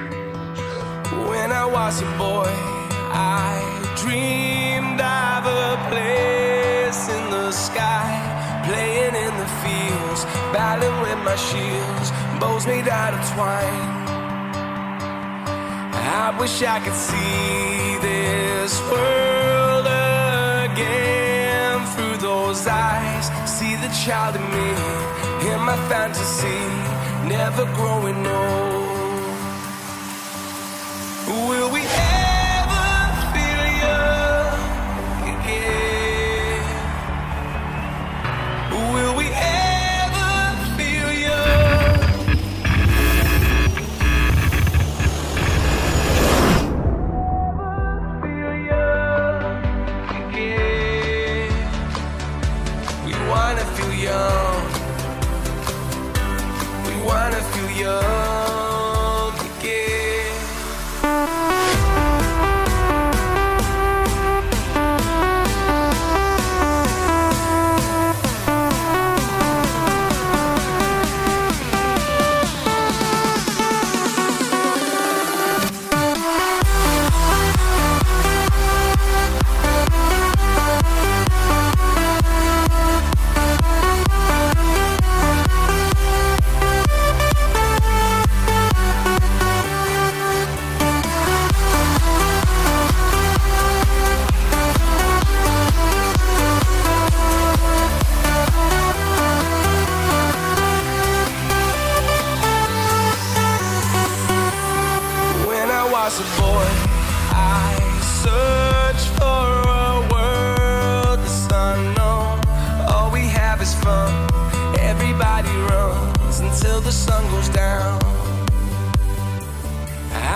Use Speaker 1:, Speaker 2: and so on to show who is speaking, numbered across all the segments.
Speaker 1: When I was a boy, I dreamed of a place in the sky, playing in the fields, battling with my shields, bows made out of twine. I wish I could see this world again through those eyes. See the child in me, in my fantasy, never growing old.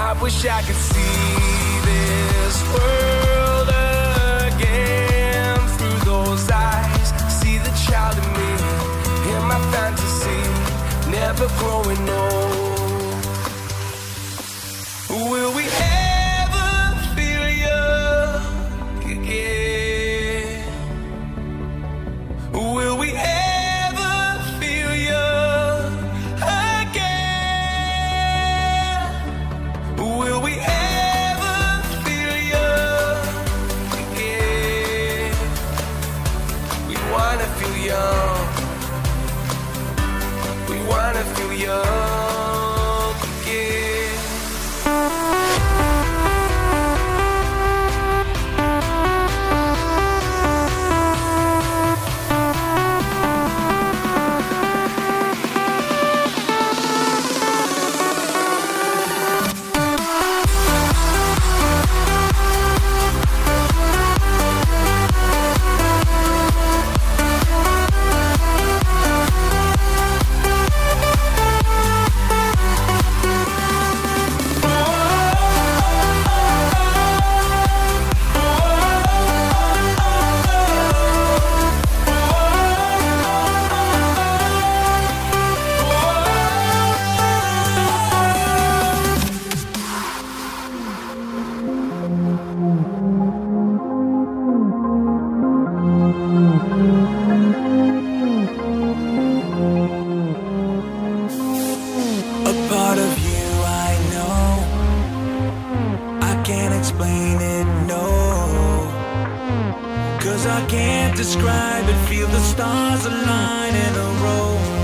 Speaker 1: I wish I could see this world again through those eyes. See the child in me, in my fantasy, never growing old.
Speaker 2: Can't explain it, no. Cause I can't describe it. Feel the stars align in a row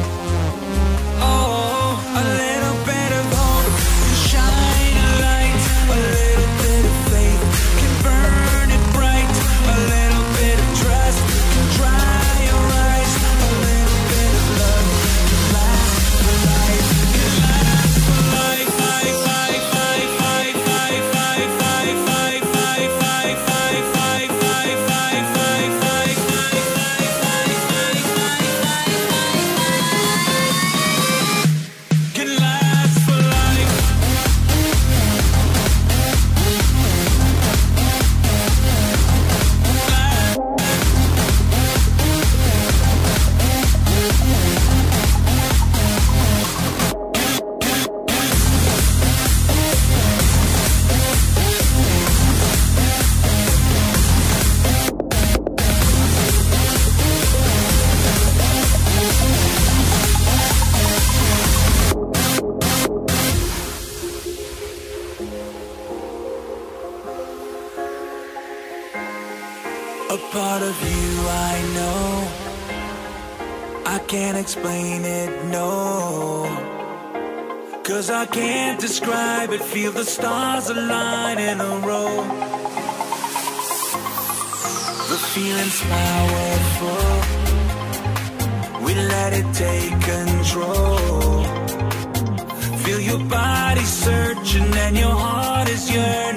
Speaker 2: feel the stars align in a row. The feeling's powerful. We let it take control. Feel your body searching and your heart is yearning.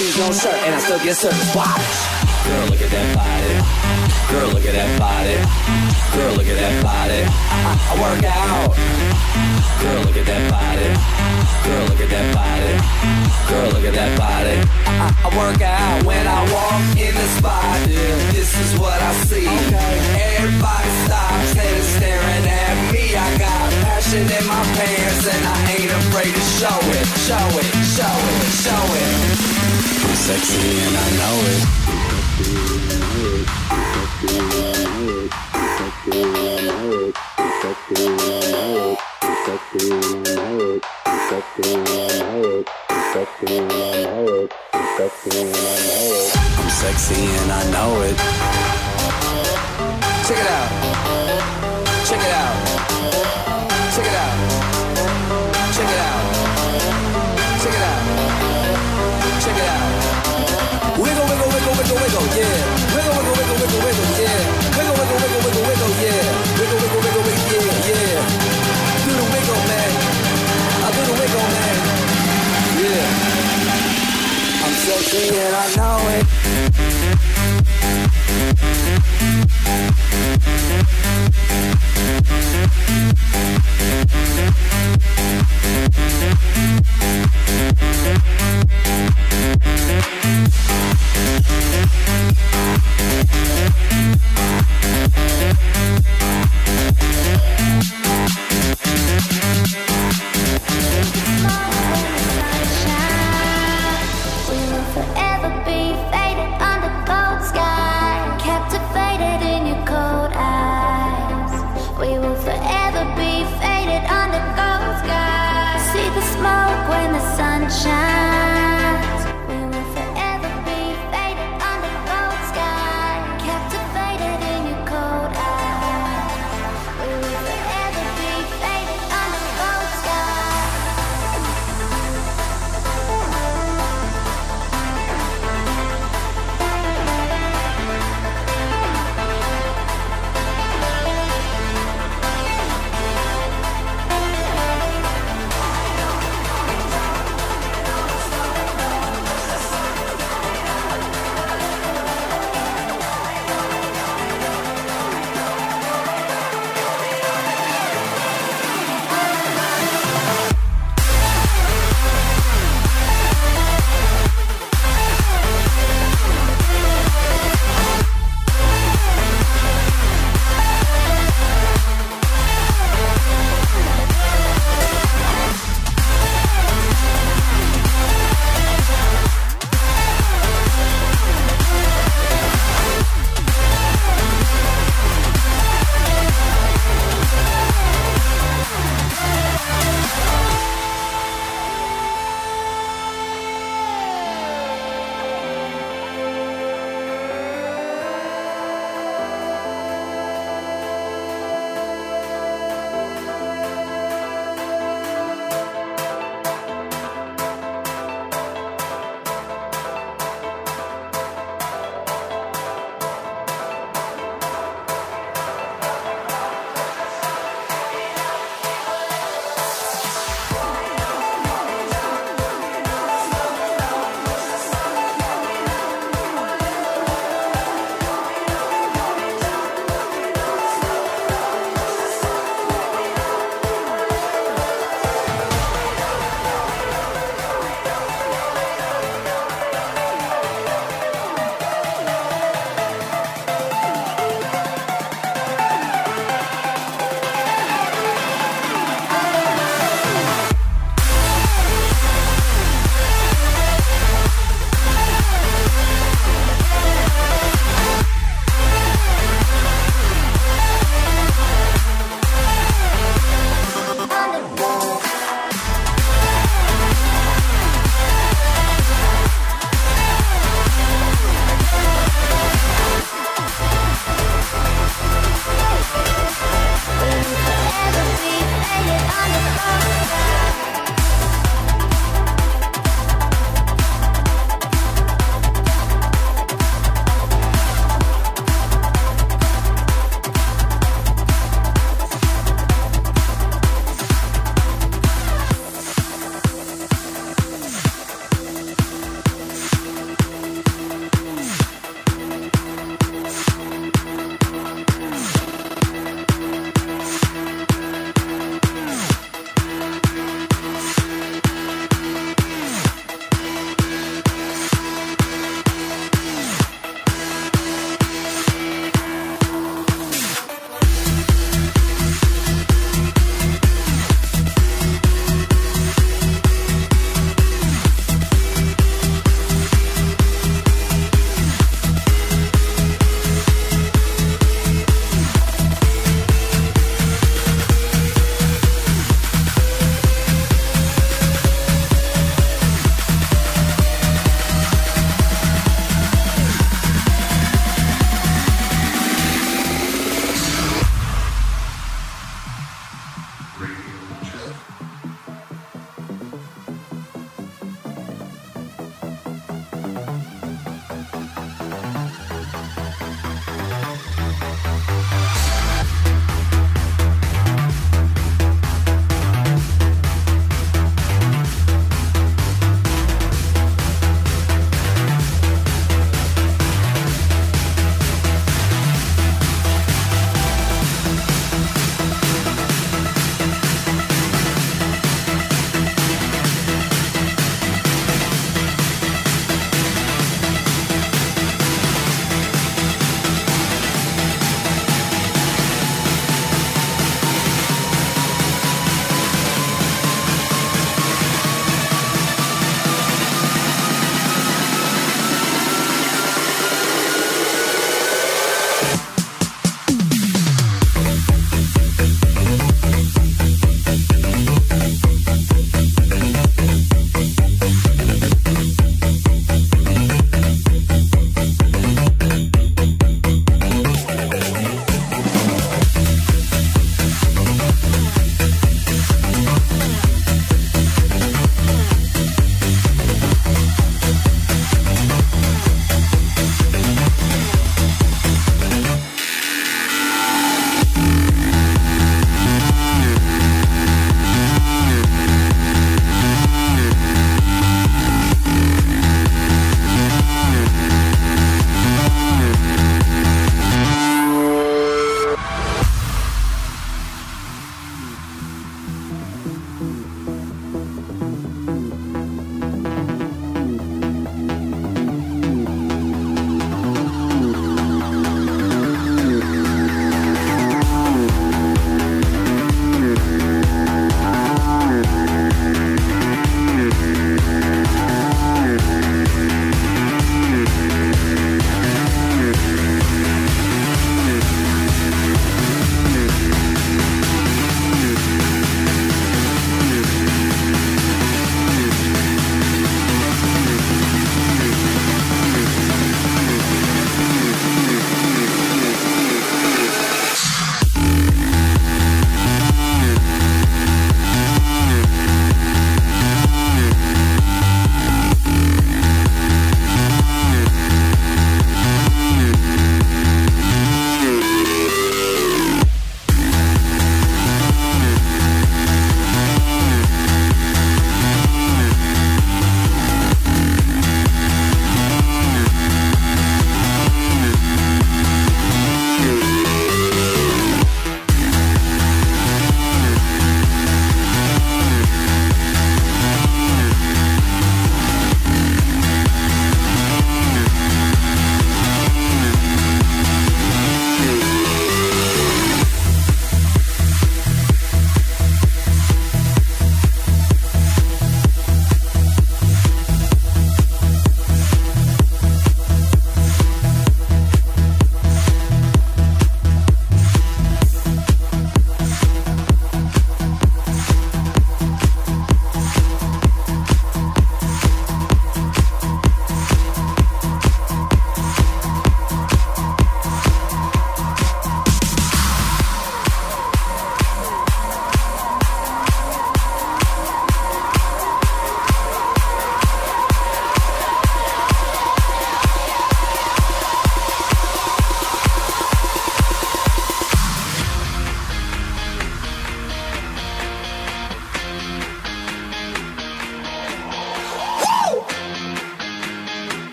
Speaker 2: She's no
Speaker 3: shirt, and I still get service. Watch. Girl, look at that body. Girl, look at that body. Girl, look at that body. I, I work out. Girl, look at that body. Girl, look at that body. Girl, look at that body. I, I work out when I walk in the spot. sexy and I know it.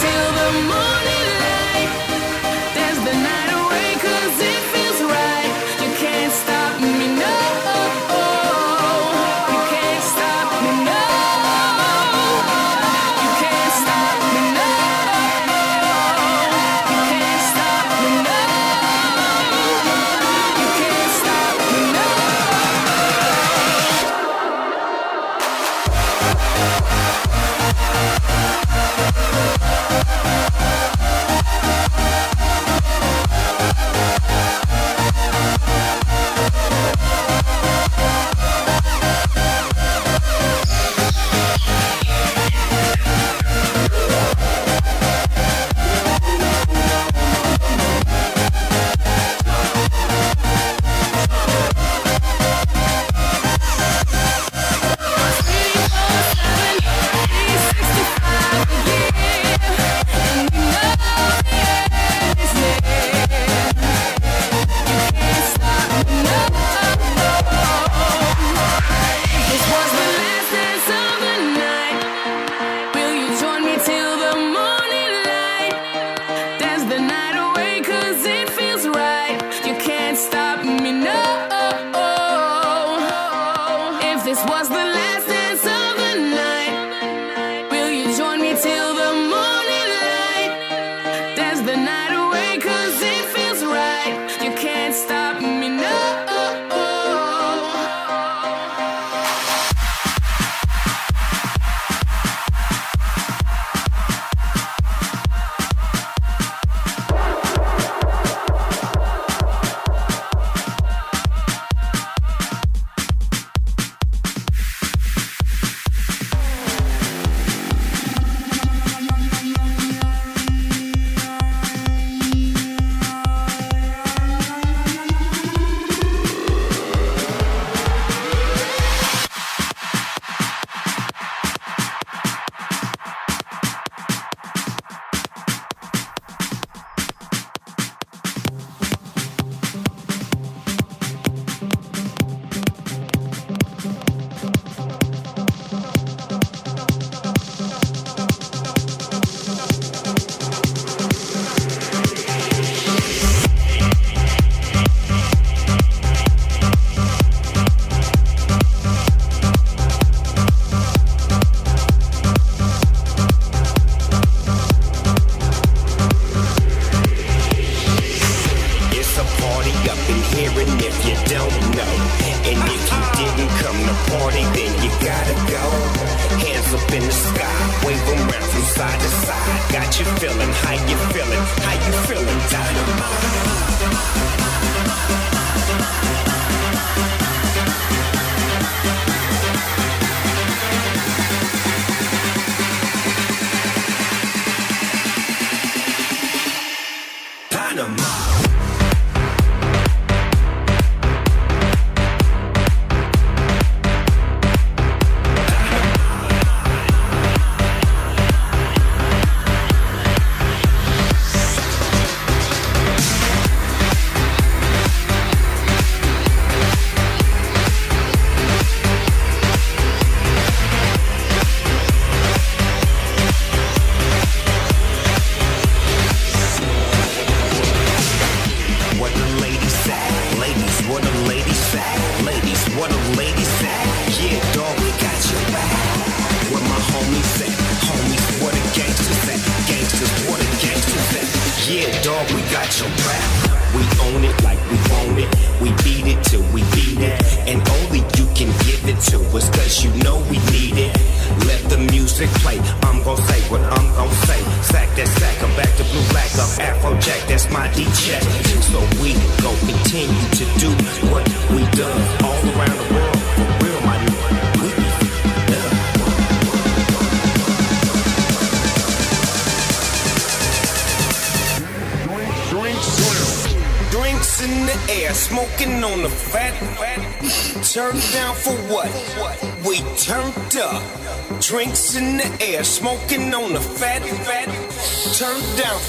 Speaker 4: Till the morning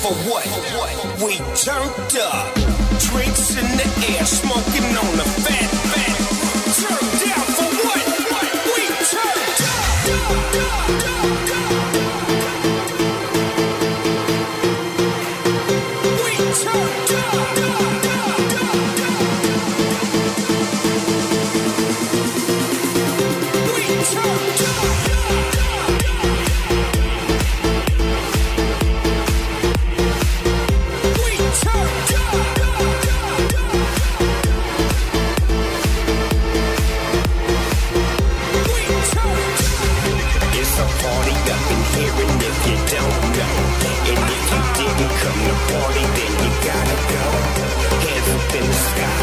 Speaker 5: for what? We turned up. Drinks in the air, smoking on A party up in here, and if you don't know, and if you didn't come to party, then you gotta go. Hands up in the sky,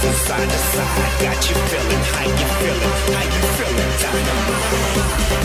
Speaker 5: from side to side. Got you feeling, how you feeling, how you feeling, dynamite.